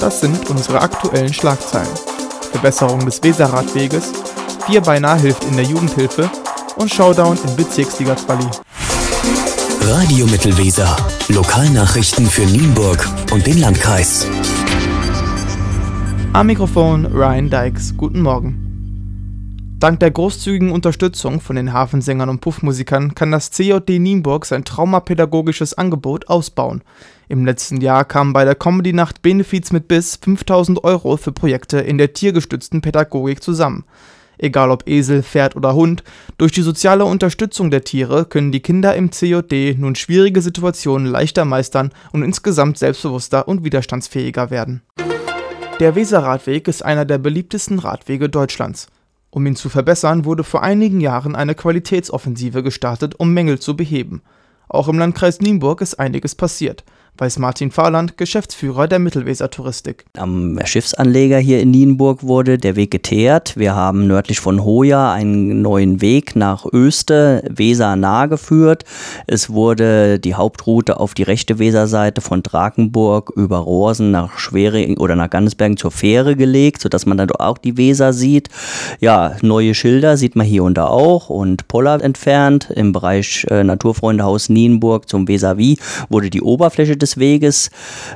Das sind unsere aktuellen Schlagzeilen. Verbesserung des Weserradweges, vier beinahe hilft in der Jugendhilfe und Showdown in Bezirksliga Quali. Radio Mittelweser. Lokalnachrichten für Nienburg und den Landkreis. Am Mikrofon Ryan Dykes. Guten Morgen. Dank der großzügigen Unterstützung von den Hafensängern und Puffmusikern kann das CJD Nienburg sein traumapädagogisches Angebot ausbauen. Im letzten Jahr kamen bei der Comedy-Nacht Benefiz mit BIS 5000 Euro für Projekte in der tiergestützten Pädagogik zusammen. Egal ob Esel, Pferd oder Hund, durch die soziale Unterstützung der Tiere können die Kinder im CJD nun schwierige Situationen leichter meistern und insgesamt selbstbewusster und widerstandsfähiger werden. Der Weserradweg ist einer der beliebtesten Radwege Deutschlands. Um ihn zu verbessern, wurde vor einigen Jahren eine Qualitätsoffensive gestartet, um Mängel zu beheben. Auch im Landkreis Nienburg ist einiges passiert weiß Martin Fahrland, Geschäftsführer der Mittelweser Touristik. Am Schiffsanleger hier in Nienburg wurde der Weg geteert. Wir haben nördlich von Hoya einen neuen Weg nach Öste, Weser nahe geführt. Es wurde die Hauptroute auf die rechte Weserseite von Drakenburg über Rosen nach Schwering oder nach Gannesbergen zur Fähre gelegt, sodass man dann auch die Weser sieht. Ja, neue Schilder sieht man hier und da auch und Pollard entfernt. Im Bereich äh, Naturfreundehaus Nienburg zum Weser Wie wurde die Oberfläche des des Weges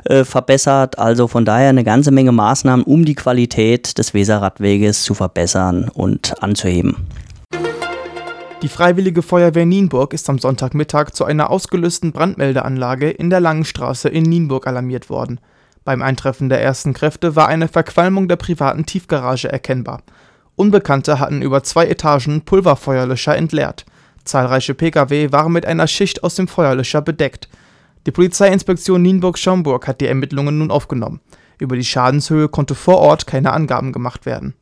äh, verbessert. Also von daher eine ganze Menge Maßnahmen, um die Qualität des Weserradweges zu verbessern und anzuheben. Die Freiwillige Feuerwehr Nienburg ist am Sonntagmittag zu einer ausgelösten Brandmeldeanlage in der Langenstraße in Nienburg alarmiert worden. Beim Eintreffen der ersten Kräfte war eine Verqualmung der privaten Tiefgarage erkennbar. Unbekannte hatten über zwei Etagen Pulverfeuerlöscher entleert. Zahlreiche Pkw waren mit einer Schicht aus dem Feuerlöscher bedeckt. Die Polizeiinspektion Nienburg-Schaumburg hat die Ermittlungen nun aufgenommen. Über die Schadenshöhe konnte vor Ort keine Angaben gemacht werden.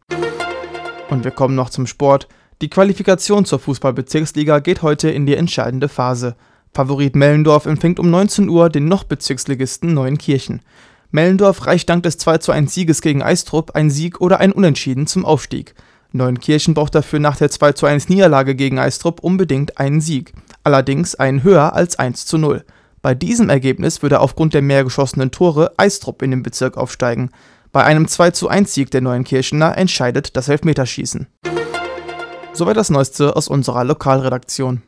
Und wir kommen noch zum Sport. Die Qualifikation zur Fußballbezirksliga geht heute in die entscheidende Phase. Favorit Mellendorf empfängt um 19 Uhr den noch Bezirksligisten Neuenkirchen. Mellendorf reicht dank des 2 zu 1 Sieges gegen Eistrup ein Sieg oder ein Unentschieden zum Aufstieg. Neuenkirchen braucht dafür nach der 2 zu 1 Niederlage gegen Eistrup unbedingt einen Sieg, allerdings einen höher als 1 zu 0. Bei diesem Ergebnis würde aufgrund der mehr geschossenen Tore Eistrup in den Bezirk aufsteigen, bei einem 2 zu 1 Sieg der neuen Kirchener entscheidet das Elfmeterschießen. Soweit das Neueste aus unserer Lokalredaktion